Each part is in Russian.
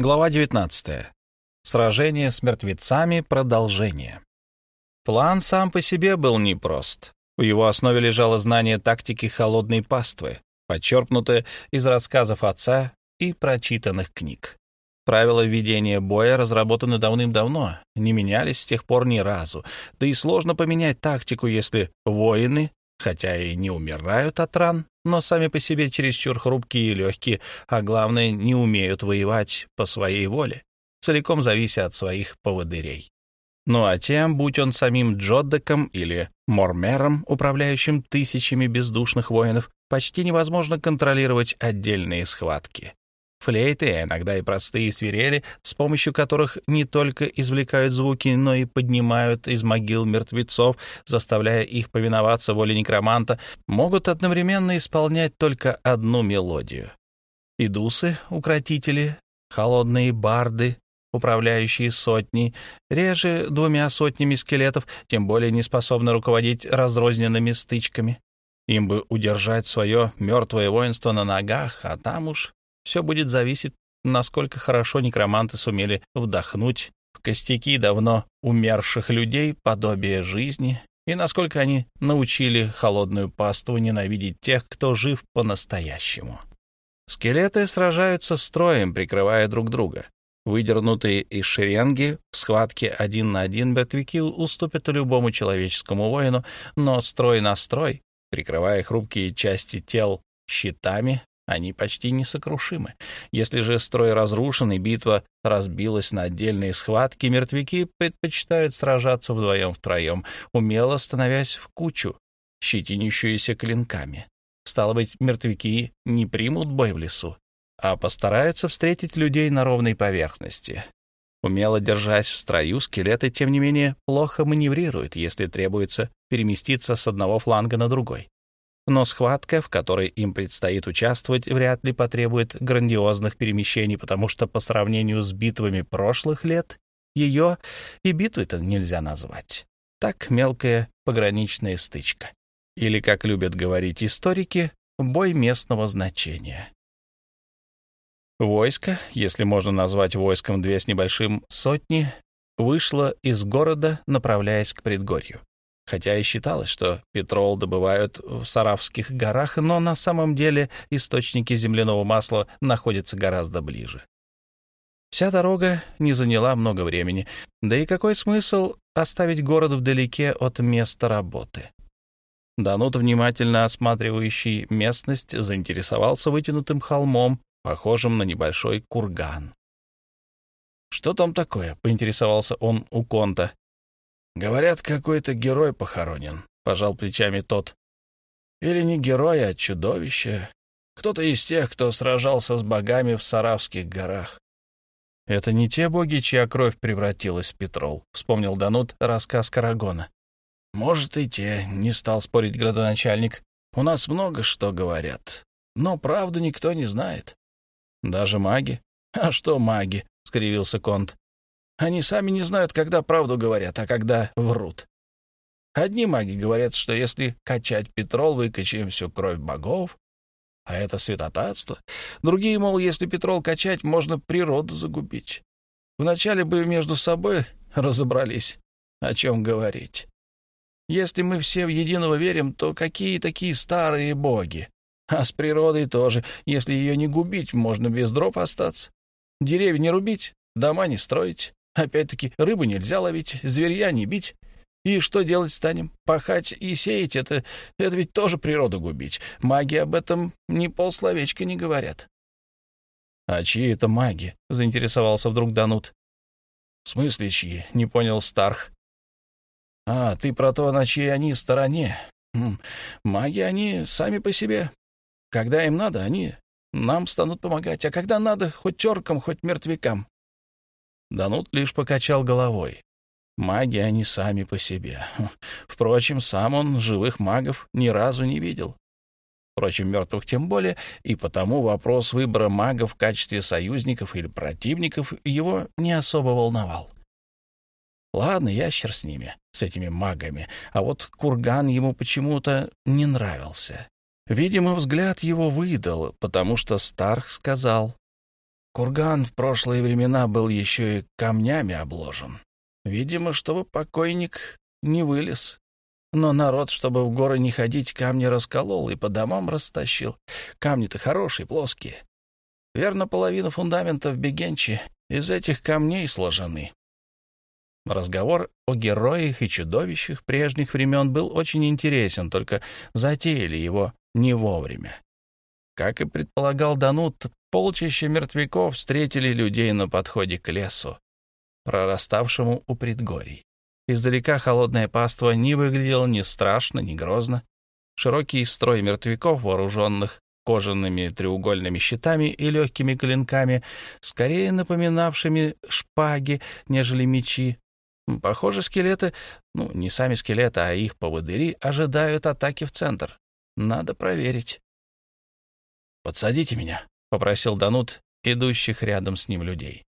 Глава 19. Сражение с мертвецами. Продолжение. План сам по себе был непрост. В его основе лежало знание тактики холодной паствы, подчеркнутое из рассказов отца и прочитанных книг. Правила ведения боя разработаны давным-давно, не менялись с тех пор ни разу. Да и сложно поменять тактику, если воины, хотя и не умирают от ран, но сами по себе чересчур хрупкие и легкие, а главное, не умеют воевать по своей воле, целиком завися от своих поводырей. Ну а тем, будь он самим Джоддеком или Мормером, управляющим тысячами бездушных воинов, почти невозможно контролировать отдельные схватки. Флейты, а иногда и простые свирели, с помощью которых не только извлекают звуки, но и поднимают из могил мертвецов, заставляя их повиноваться воле некроманта, могут одновременно исполнять только одну мелодию. Идусы, укротители, холодные барды, управляющие сотней, реже двумя сотнями скелетов, тем более не способны руководить разрозненными стычками. Им бы удержать свое мертвое воинство на ногах, а там уж все будет зависеть, насколько хорошо некроманты сумели вдохнуть в костяки давно умерших людей подобие жизни и насколько они научили холодную паству ненавидеть тех, кто жив по-настоящему. Скелеты сражаются строем, прикрывая друг друга. Выдернутые из шеренги в схватке один на один мертвяки уступят любому человеческому воину, но строй на строй, прикрывая хрупкие части тел щитами, они почти несокрушимы. Если же строй разрушен и битва разбилась на отдельные схватки, мертвяки предпочитают сражаться вдвоем-втроем, умело становясь в кучу, щетинящуюся клинками. Стало быть, мертвяки не примут бой в лесу, а постараются встретить людей на ровной поверхности. Умело держась в строю, скелеты, тем не менее, плохо маневрируют, если требуется переместиться с одного фланга на другой но схватка, в которой им предстоит участвовать, вряд ли потребует грандиозных перемещений, потому что по сравнению с битвами прошлых лет ее и битвой-то нельзя назвать. Так мелкая пограничная стычка. Или, как любят говорить историки, бой местного значения. Войско, если можно назвать войском две с небольшим сотни, вышло из города, направляясь к предгорью хотя и считалось, что петрол добывают в Саравских горах, но на самом деле источники земляного масла находятся гораздо ближе. Вся дорога не заняла много времени, да и какой смысл оставить город вдалеке от места работы? Данут, внимательно осматривающий местность, заинтересовался вытянутым холмом, похожим на небольшой курган. «Что там такое?» — поинтересовался он у Конта. Говорят, какой-то герой похоронен, — пожал плечами тот. Или не герой, а чудовище. Кто-то из тех, кто сражался с богами в Саравских горах. «Это не те боги, чья кровь превратилась в петрол», — вспомнил Данут рассказ Карагона. «Может, и те», — не стал спорить градоначальник. «У нас много что говорят, но правду никто не знает». «Даже маги?» «А что маги?» — скривился Конт. Они сами не знают, когда правду говорят, а когда врут. Одни маги говорят, что если качать петрол, выкачаем всю кровь богов, а это святотатство. Другие, мол, если петрол качать, можно природу загубить. Вначале бы между собой разобрались, о чем говорить. Если мы все в единого верим, то какие такие старые боги? А с природой тоже. Если ее не губить, можно без дров остаться. Деревья не рубить, дома не строить. Опять-таки, рыбу нельзя ловить, зверья не бить. И что делать станем? Пахать и сеять — это, это ведь тоже природу губить. Маги об этом ни полсловечка не говорят. — А чьи это маги? — заинтересовался вдруг Данут. — В смысле чьи? — не понял Старх. — А, ты про то, на чьей они стороне. Хм, маги, они сами по себе. Когда им надо, они нам станут помогать, а когда надо, хоть теркам, хоть мертвякам. Данут лишь покачал головой. Маги они сами по себе. Впрочем, сам он живых магов ни разу не видел. Впрочем, мертвых тем более, и потому вопрос выбора магов в качестве союзников или противников его не особо волновал. Ладно, ящер с ними, с этими магами, а вот курган ему почему-то не нравился. Видимо, взгляд его выдал, потому что Старх сказал, Курган в прошлые времена был еще и камнями обложен. Видимо, чтобы покойник не вылез. Но народ, чтобы в горы не ходить, камни расколол и по домам растащил. Камни-то хорошие, плоские. Верно, половина фундамента в Бегенче из этих камней сложены. Разговор о героях и чудовищах прежних времен был очень интересен, только затеяли его не вовремя. Как и предполагал Данут, полчища мертвяков встретили людей на подходе к лесу, прораставшему у предгорий. Издалека холодное паство не выглядело ни страшно, ни грозно. Широкий строй мертвяков, вооруженных кожаными треугольными щитами и легкими клинками, скорее напоминавшими шпаги, нежели мечи. Похоже, скелеты, ну, не сами скелеты, а их поводыри, ожидают атаки в центр. Надо проверить. «Подсадите меня», — попросил Данут идущих рядом с ним людей.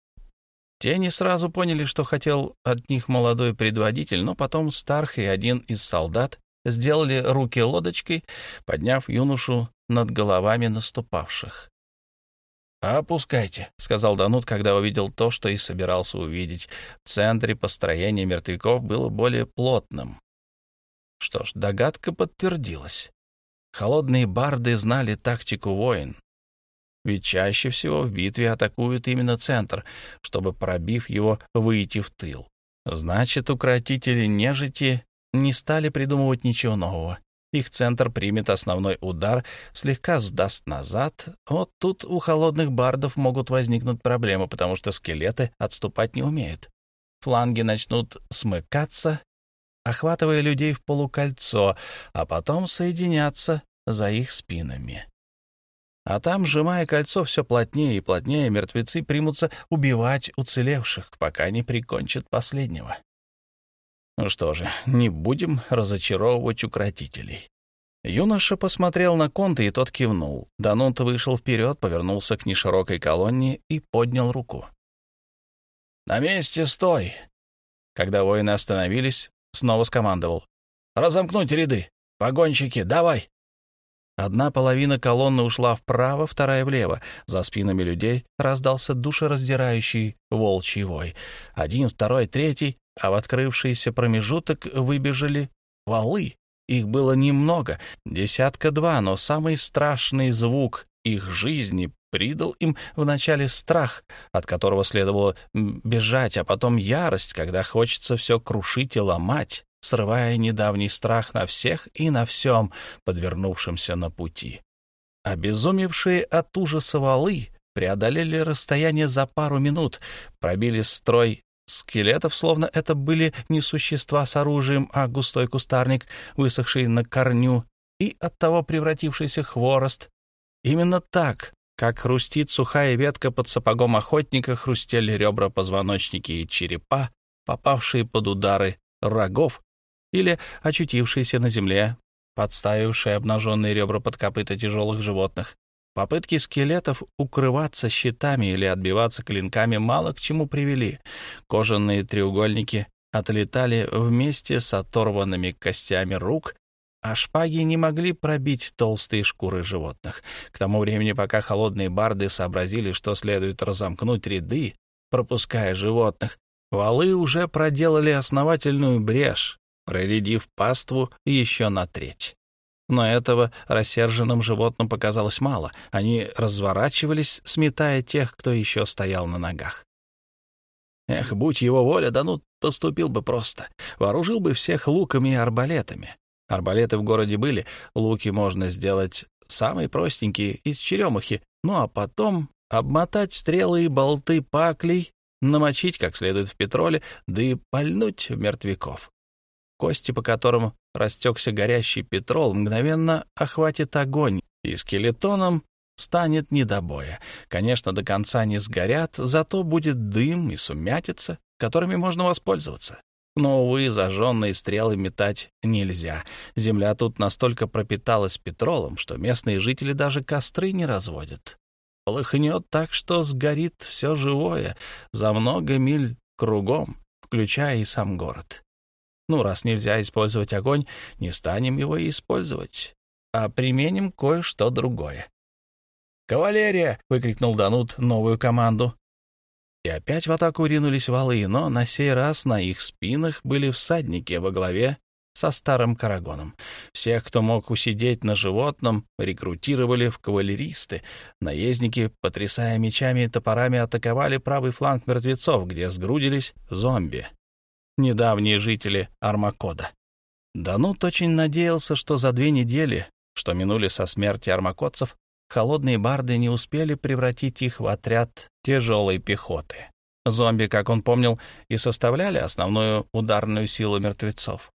Те не сразу поняли, что хотел от них молодой предводитель, но потом Старх и один из солдат сделали руки лодочкой, подняв юношу над головами наступавших. «Опускайте», — сказал Данут, когда увидел то, что и собирался увидеть. В центре построения мертвяков было более плотным. Что ж, догадка подтвердилась. Холодные барды знали тактику воин. Ведь чаще всего в битве атакуют именно центр, чтобы, пробив его, выйти в тыл. Значит, укротители нежити не стали придумывать ничего нового. Их центр примет основной удар, слегка сдаст назад. Вот тут у холодных бардов могут возникнуть проблемы, потому что скелеты отступать не умеют. Фланги начнут смыкаться, охватывая людей в полукольцо, а потом соединяться за их спинами. А там, сжимая кольцо все плотнее и плотнее, мертвецы примутся убивать уцелевших, пока не прикончат последнего. Ну что же, не будем разочаровывать укротителей. Юноша посмотрел на Конта, и тот кивнул. Данунт вышел вперед, повернулся к неширокой колонне и поднял руку. «На месте стой!» Когда воины остановились, снова скомандовал. «Разомкнуть ряды! Погонщики, давай!» Одна половина колонны ушла вправо, вторая влево. За спинами людей раздался душераздирающий волчий вой. Один, второй, третий, а в открывшийся промежуток выбежали валы. Их было немного, десятка-два, но самый страшный звук их жизни придал им вначале страх, от которого следовало бежать, а потом ярость, когда хочется все крушить и ломать срывая недавний страх на всех и на всем, подвернувшемся на пути. Обезумевшие от ужаса валы преодолели расстояние за пару минут, пробили строй скелетов, словно это были не существа с оружием, а густой кустарник, высохший на корню и оттого превратившийся хворост. Именно так, как хрустит сухая ветка под сапогом охотника, хрустели ребра, позвоночники и черепа, попавшие под удары рогов, или очутившиеся на земле, подставившие обнаженные ребра под копыта тяжелых животных. Попытки скелетов укрываться щитами или отбиваться клинками мало к чему привели. Кожаные треугольники отлетали вместе с оторванными костями рук, а шпаги не могли пробить толстые шкуры животных. К тому времени, пока холодные барды сообразили, что следует разомкнуть ряды, пропуская животных, валы уже проделали основательную брешь, проредив паству еще на треть. Но этого рассерженным животным показалось мало. Они разворачивались, сметая тех, кто еще стоял на ногах. Эх, будь его воля, да ну поступил бы просто. Вооружил бы всех луками и арбалетами. Арбалеты в городе были, луки можно сделать самые простенькие, из черемухи, ну а потом обмотать стрелы и болты паклей, намочить как следует в петроле, да и пальнуть в мертвяков. Кости, по которым растекся горящий петрол, мгновенно охватит огонь, и скелетоном станет не до боя. Конечно, до конца не сгорят, зато будет дым и сумятица, которыми можно воспользоваться. Но, увы, зажженные стрелы метать нельзя. Земля тут настолько пропиталась петролом, что местные жители даже костры не разводят. Полыхнет так, что сгорит все живое за много миль кругом, включая и сам город. Ну, раз нельзя использовать огонь, не станем его использовать, а применим кое-что другое. «Кавалерия!» — выкрикнул Данут новую команду. И опять в атаку ринулись валы, но на сей раз на их спинах были всадники во главе со старым карагоном. Всех, кто мог усидеть на животном, рекрутировали в кавалеристы. Наездники, потрясая мечами и топорами, атаковали правый фланг мертвецов, где сгрудились зомби, недавние жители Армакода. Данут очень надеялся, что за две недели, что минули со смерти армакодцев, холодные барды не успели превратить их в отряд тяжелой пехоты. Зомби, как он помнил, и составляли основную ударную силу мертвецов.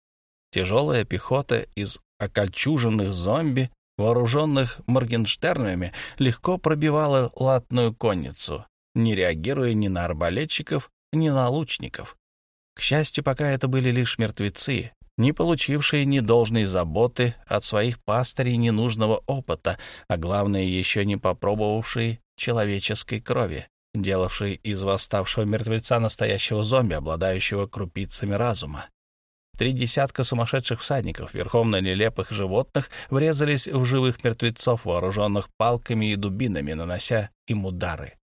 Тяжелая пехота из окольчуженных зомби, вооруженных моргенштернами, легко пробивала латную конницу, не реагируя ни на арбалетчиков, ни на лучников. К счастью, пока это были лишь мертвецы, не получившие ни должной заботы от своих пастырей ненужного опыта, а главное, еще не попробовавшие человеческой крови, делавшей из восставшего мертвеца настоящего зомби, обладающего крупицами разума. Три десятка сумасшедших всадников, верхом на нелепых животных, врезались в живых мертвецов, вооруженных палками и дубинами, нанося им удары.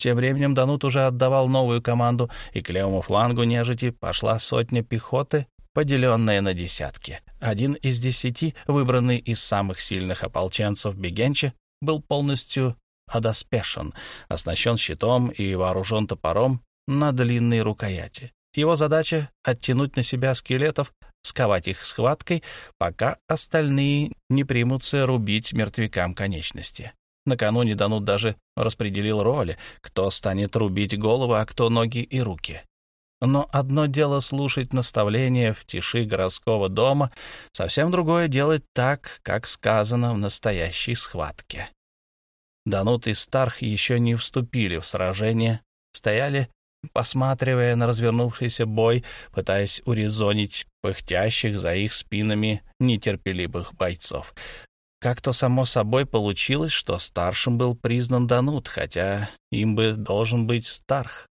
Тем временем Данут уже отдавал новую команду, и к левому флангу нежити пошла сотня пехоты поделенная на десятки. Один из десяти, выбранный из самых сильных ополченцев Бегенча, был полностью одоспешен, оснащен щитом и вооружен топором на длинной рукояти. Его задача — оттянуть на себя скелетов, сковать их схваткой, пока остальные не примутся рубить мертвякам конечности. Накануне Данут даже распределил роли, кто станет рубить голову, а кто ноги и руки. Но одно дело слушать наставления в тиши городского дома, совсем другое делать так, как сказано в настоящей схватке. Данут и Старх еще не вступили в сражение, стояли, посматривая на развернувшийся бой, пытаясь урезонить пыхтящих за их спинами нетерпеливых бойцов. Как-то само собой получилось, что старшим был признан Данут, хотя им бы должен быть Старх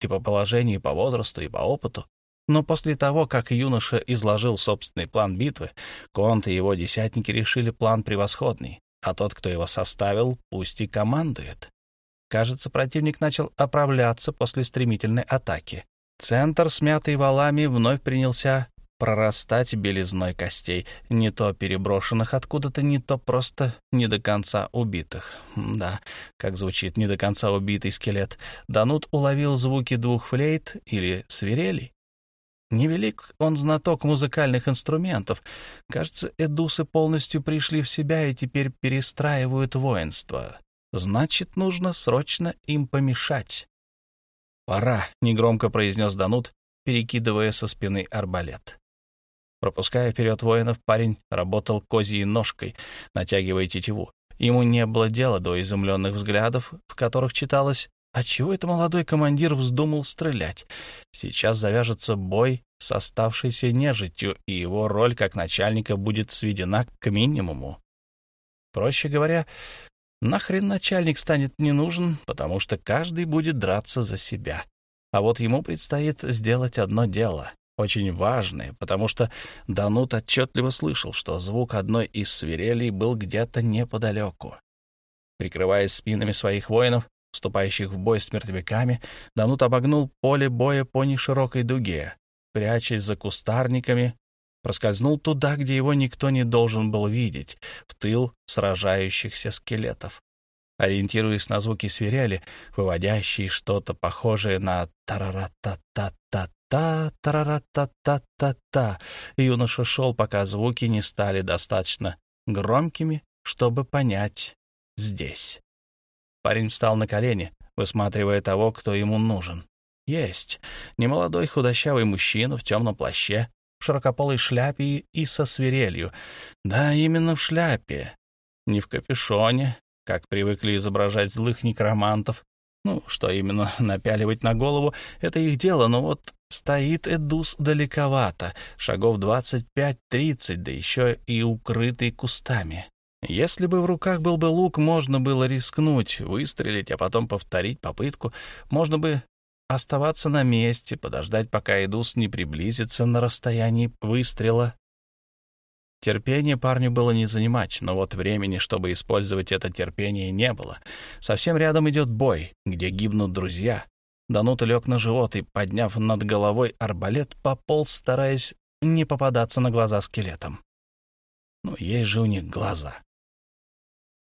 и по положению, и по возрасту, и по опыту. Но после того, как юноша изложил собственный план битвы, Конт и его десятники решили план превосходный, а тот, кто его составил, пусть и командует. Кажется, противник начал оправляться после стремительной атаки. Центр, смятый валами, вновь принялся прорастать белизной костей, не то переброшенных откуда-то, не то просто не до конца убитых. Да, как звучит не до конца убитый скелет. Данут уловил звуки двух флейт или свирелей. Невелик он знаток музыкальных инструментов. Кажется, эдусы полностью пришли в себя и теперь перестраивают воинство. Значит, нужно срочно им помешать. «Пора», — негромко произнес Данут, перекидывая со спины арбалет. Пропуская вперед воинов, парень работал козьей ножкой, натягивая тетиву. Ему не было дела до изумленных взглядов, в которых читалось «А чего это молодой командир вздумал стрелять? Сейчас завяжется бой с оставшейся нежитью, и его роль как начальника будет сведена к минимуму. Проще говоря, нахрен начальник станет не нужен, потому что каждый будет драться за себя. А вот ему предстоит сделать одно дело очень важное, потому что Данут отчетливо слышал, что звук одной из свирелей был где-то неподалеку. Прикрываясь спинами своих воинов, вступающих в бой с мертвяками, Данут обогнул поле боя по неширокой дуге, прячась за кустарниками, проскользнул туда, где его никто не должен был видеть, в тыл сражающихся скелетов. Ориентируясь на звуки свирели, выводящие что-то похожее на тарарататата та-та-ра-та-та-та-та. Юноша шел, пока звуки не стали достаточно громкими, чтобы понять «здесь». Парень встал на колени, высматривая того, кто ему нужен. Есть. Немолодой худощавый мужчина в темном плаще, в широкополой шляпе и со свирелью. Да, именно в шляпе. Не в капюшоне, как привыкли изображать злых некромантов. Ну, что именно напяливать на голову — это их дело, но вот Стоит Эдус далековато, шагов двадцать пять-тридцать, да еще и укрытый кустами. Если бы в руках был бы лук, можно было рискнуть, выстрелить, а потом повторить попытку. Можно бы оставаться на месте, подождать, пока Эдус не приблизится на расстоянии выстрела. Терпение парню было не занимать, но вот времени, чтобы использовать это терпение, не было. Совсем рядом идет бой, где гибнут друзья. Данута лег на живот и, подняв над головой арбалет, пополз, стараясь не попадаться на глаза скелетам. Ну, есть же у них глаза.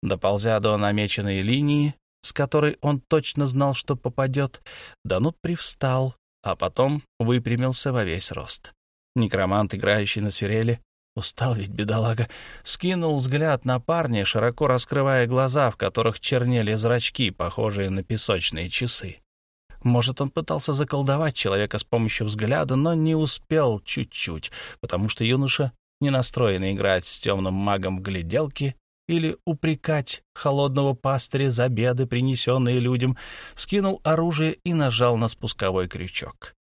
Доползя до намеченной линии, с которой он точно знал, что попадет, Данут привстал, а потом выпрямился во весь рост. Некромант, играющий на свирели, устал ведь бедолага, скинул взгляд на парня, широко раскрывая глаза, в которых чернели зрачки, похожие на песочные часы. Может, он пытался заколдовать человека с помощью взгляда, но не успел чуть-чуть, потому что юноша, не настроенный играть с темным магом в гляделки или упрекать холодного пастыря за беды, принесенные людям, вскинул оружие и нажал на спусковой крючок.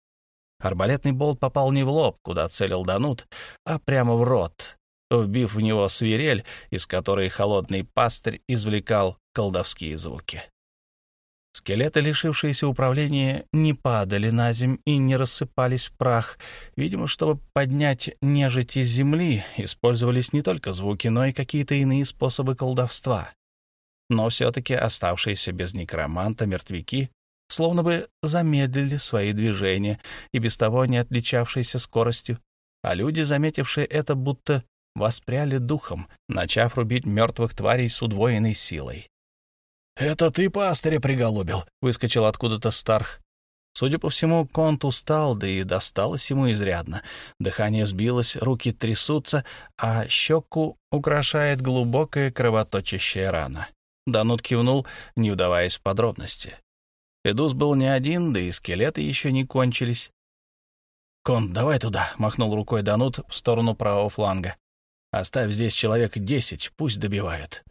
Арбалетный болт попал не в лоб, куда целил Данут, а прямо в рот, вбив в него свирель, из которой холодный пастырь извлекал колдовские звуки. Скелеты, лишившиеся управления, не падали на земь и не рассыпались в прах. Видимо, чтобы поднять нежить из земли, использовались не только звуки, но и какие-то иные способы колдовства. Но все-таки оставшиеся без некроманта мертвяки словно бы замедлили свои движения и без того не отличавшиеся скоростью, а люди, заметившие это, будто воспряли духом, начав рубить мертвых тварей с удвоенной силой. «Это ты пастыря приголубил?» — выскочил откуда-то Старх. Судя по всему, Конт устал, да и досталось ему изрядно. Дыхание сбилось, руки трясутся, а щеку украшает глубокая кровоточащая рана. Данут кивнул, не вдаваясь в подробности. Эдус был не один, да и скелеты еще не кончились. «Конт, давай туда», — махнул рукой Данут в сторону правого фланга. «Оставь здесь человек десять, пусть добивают».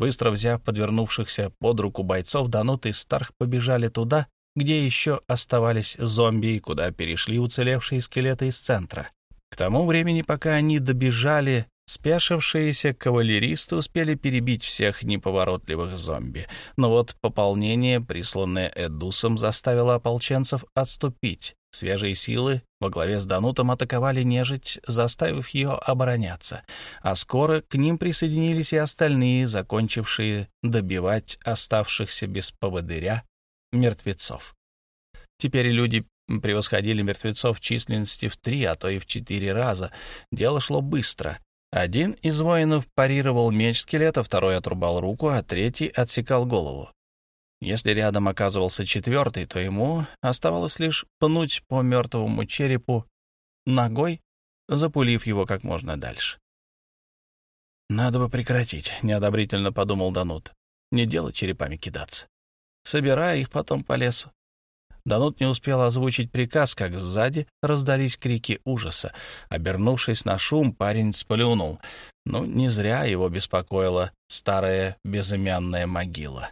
Быстро взяв подвернувшихся под руку бойцов, Данут и Старх побежали туда, где еще оставались зомби и куда перешли уцелевшие скелеты из центра. К тому времени, пока они добежали, спешившиеся кавалеристы успели перебить всех неповоротливых зомби. Но вот пополнение, присланное Эдусом, заставило ополченцев отступить. Свежие силы во главе с Данутом атаковали нежить, заставив ее обороняться, а скоро к ним присоединились и остальные, закончившие добивать оставшихся без поводыря мертвецов. Теперь люди превосходили мертвецов в численности в три, а то и в четыре раза. Дело шло быстро. Один из воинов парировал меч скелета, второй отрубал руку, а третий отсекал голову. Если рядом оказывался четвертый, то ему оставалось лишь пнуть по мертвому черепу ногой, запулив его как можно дальше. «Надо бы прекратить», — неодобрительно подумал Данут. «Не дело черепами кидаться. Собирая их потом по лесу». Данут не успел озвучить приказ, как сзади раздались крики ужаса. Обернувшись на шум, парень сплюнул. Ну, не зря его беспокоила старая безымянная могила.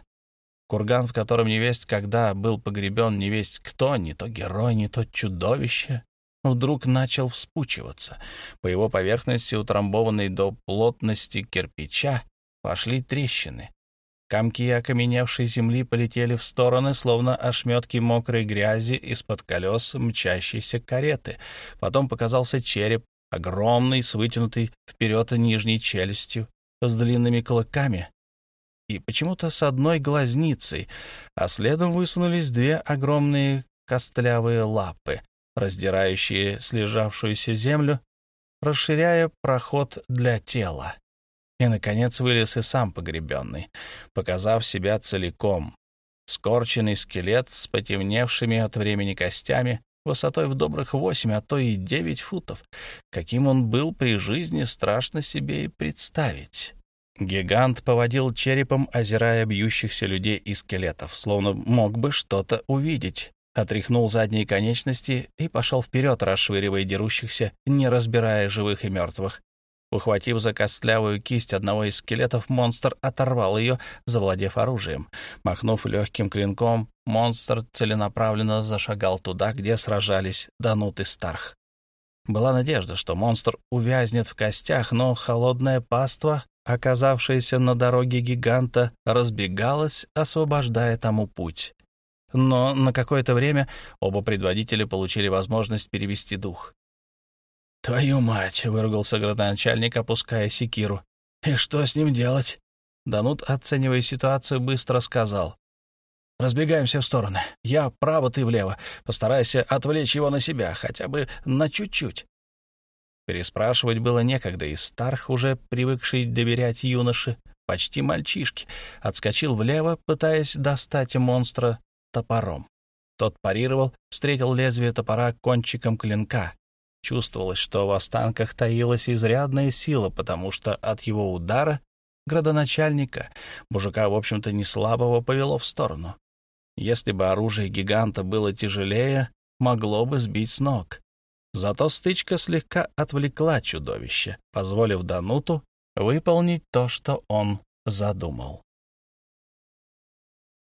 Курган, в котором невесть когда был погребен невесть кто, не то герой, не то чудовище, вдруг начал вспучиваться. По его поверхности, утрамбованной до плотности кирпича, пошли трещины. Комки окаменевшей земли полетели в стороны, словно ошметки мокрой грязи из-под колес мчащейся кареты. Потом показался череп, огромный, с вытянутой вперед нижней челюстью, с длинными клыками, и почему-то с одной глазницей, а следом высунулись две огромные костлявые лапы, раздирающие слежавшуюся землю, расширяя проход для тела. И, наконец, вылез и сам погребенный, показав себя целиком. Скорченный скелет с потемневшими от времени костями, высотой в добрых восемь, а то и девять футов. Каким он был при жизни, страшно себе и представить. Гигант поводил черепом, озирая бьющихся людей и скелетов, словно мог бы что-то увидеть. Отряхнул задние конечности и пошел вперед, расшвыривая дерущихся, не разбирая живых и мертвых. Ухватив за костлявую кисть одного из скелетов, монстр оторвал ее, завладев оружием. Махнув легким клинком, монстр целенаправленно зашагал туда, где сражались Данут и Старх. Была надежда, что монстр увязнет в костях, но холодная паства оказавшаяся на дороге гиганта, разбегалась, освобождая тому путь. Но на какое-то время оба предводителя получили возможность перевести дух. «Твою мать!» — выругался градоначальник, опуская секиру. «И что с ним делать?» Данут, оценивая ситуацию, быстро сказал. «Разбегаемся в стороны. Я вправо, ты влево. Постарайся отвлечь его на себя, хотя бы на чуть-чуть». Переспрашивать было некогда, и Старх, уже привыкший доверять юноше, почти мальчишке, отскочил влево, пытаясь достать монстра топором. Тот парировал, встретил лезвие топора кончиком клинка. Чувствовалось, что в останках таилась изрядная сила, потому что от его удара градоначальника мужика, в общем-то, не слабого повело в сторону. Если бы оружие гиганта было тяжелее, могло бы сбить с ног. Зато стычка слегка отвлекла чудовище, позволив Дануту выполнить то, что он задумал.